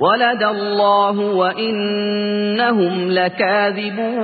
وَلَدَ اللَّهُ وَإِنَّهُمْ لَكَاذِبُونَ.